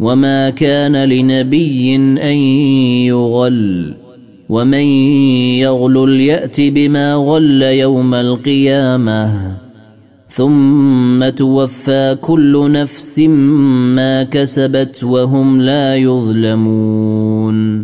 وما كان لنبي ان يغل ومن يغل يات بما غل يوم القيامه ثم توفى كل نفس ما كسبت وهم لا يظلمون